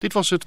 Dit was het.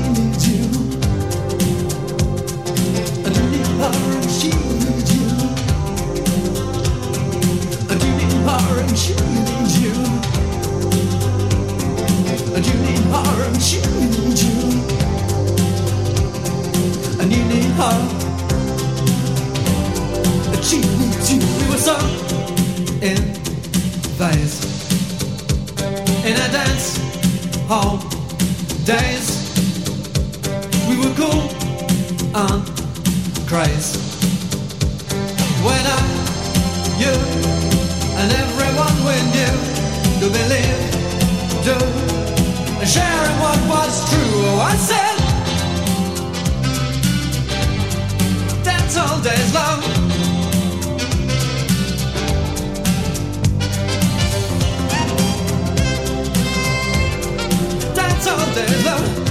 on craze when I, you, and everyone we knew to believe, to share what was true. Oh, I said, that's all day's love. That's all day's love.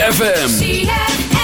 ZFM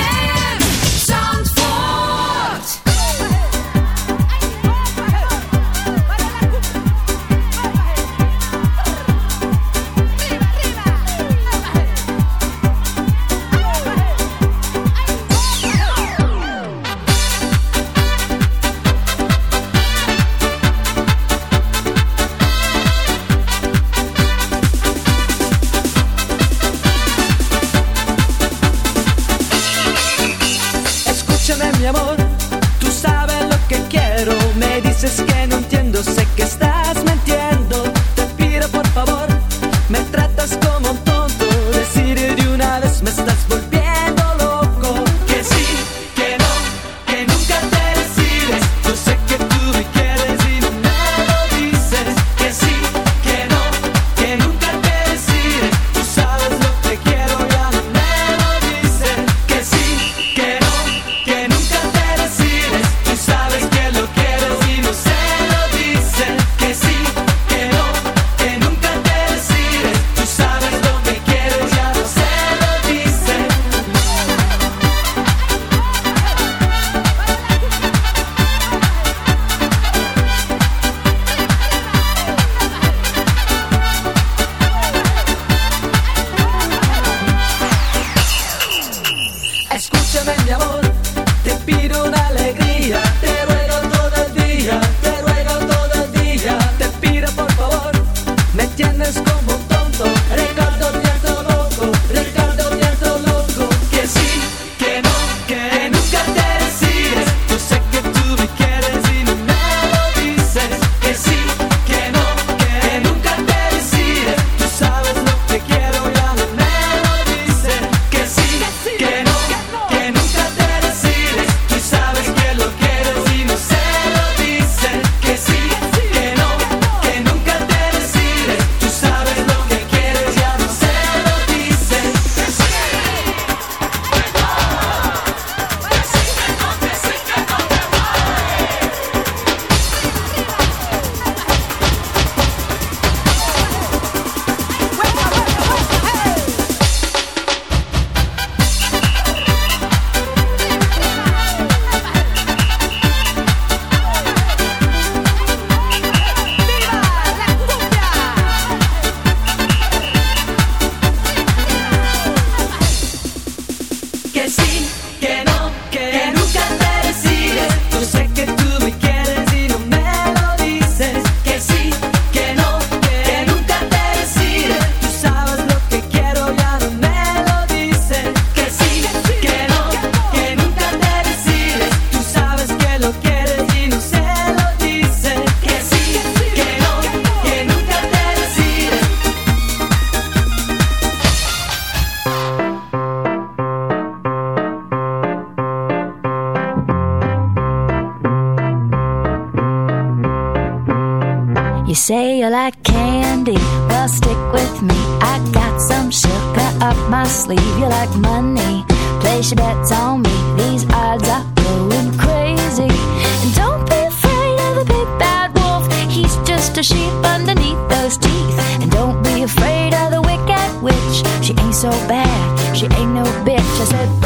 se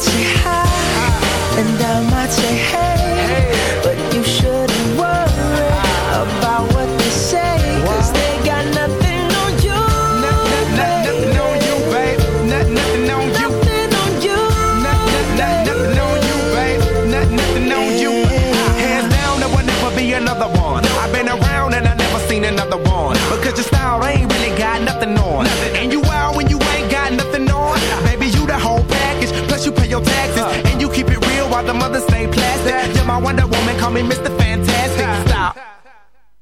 같이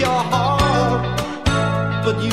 your heart, but you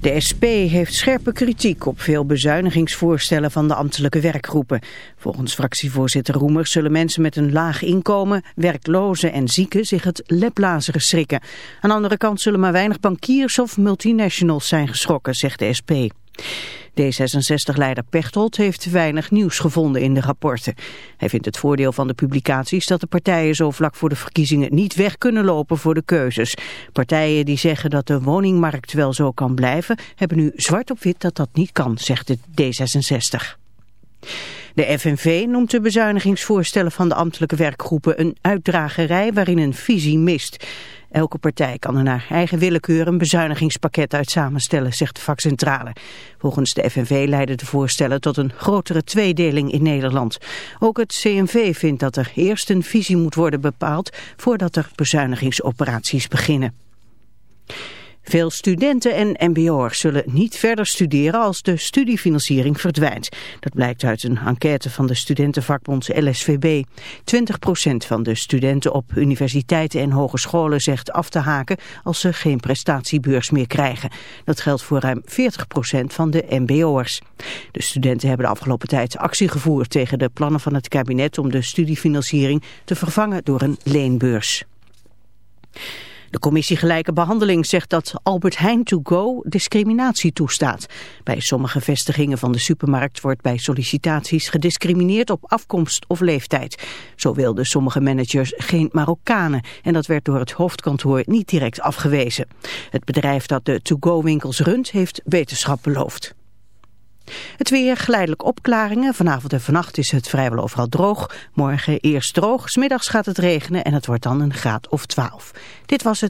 De SP heeft scherpe kritiek op veel bezuinigingsvoorstellen van de ambtelijke werkgroepen. Volgens fractievoorzitter Roemers zullen mensen met een laag inkomen, werklozen en zieken zich het leplazeren schrikken. Aan de andere kant zullen maar weinig bankiers of multinationals zijn geschrokken, zegt de SP. D66-leider Pechtold heeft weinig nieuws gevonden in de rapporten. Hij vindt het voordeel van de publicaties dat de partijen zo vlak voor de verkiezingen niet weg kunnen lopen voor de keuzes. Partijen die zeggen dat de woningmarkt wel zo kan blijven, hebben nu zwart op wit dat dat niet kan, zegt de D66. De FNV noemt de bezuinigingsvoorstellen van de ambtelijke werkgroepen een uitdragerij waarin een visie mist. Elke partij kan er naar eigen willekeur een bezuinigingspakket uit samenstellen, zegt de vakcentrale. Volgens de FNV leiden de voorstellen tot een grotere tweedeling in Nederland. Ook het CNV vindt dat er eerst een visie moet worden bepaald voordat er bezuinigingsoperaties beginnen. Veel studenten en mbo'ers zullen niet verder studeren als de studiefinanciering verdwijnt. Dat blijkt uit een enquête van de studentenvakbond LSVB. 20% van de studenten op universiteiten en hogescholen zegt af te haken als ze geen prestatiebeurs meer krijgen. Dat geldt voor ruim 40% van de mbo'ers. De studenten hebben de afgelopen tijd actie gevoerd tegen de plannen van het kabinet om de studiefinanciering te vervangen door een leenbeurs. De commissie Gelijke Behandeling zegt dat Albert Heijn to go discriminatie toestaat. Bij sommige vestigingen van de supermarkt wordt bij sollicitaties gediscrimineerd op afkomst of leeftijd. Zo wilden sommige managers geen Marokkanen en dat werd door het hoofdkantoor niet direct afgewezen. Het bedrijf dat de to-go winkels runt heeft wetenschap beloofd. Het weer geleidelijk opklaringen. Vanavond en vannacht is het vrijwel overal droog. Morgen eerst droog, smiddags gaat het regenen en het wordt dan een graad of 12. Dit was het.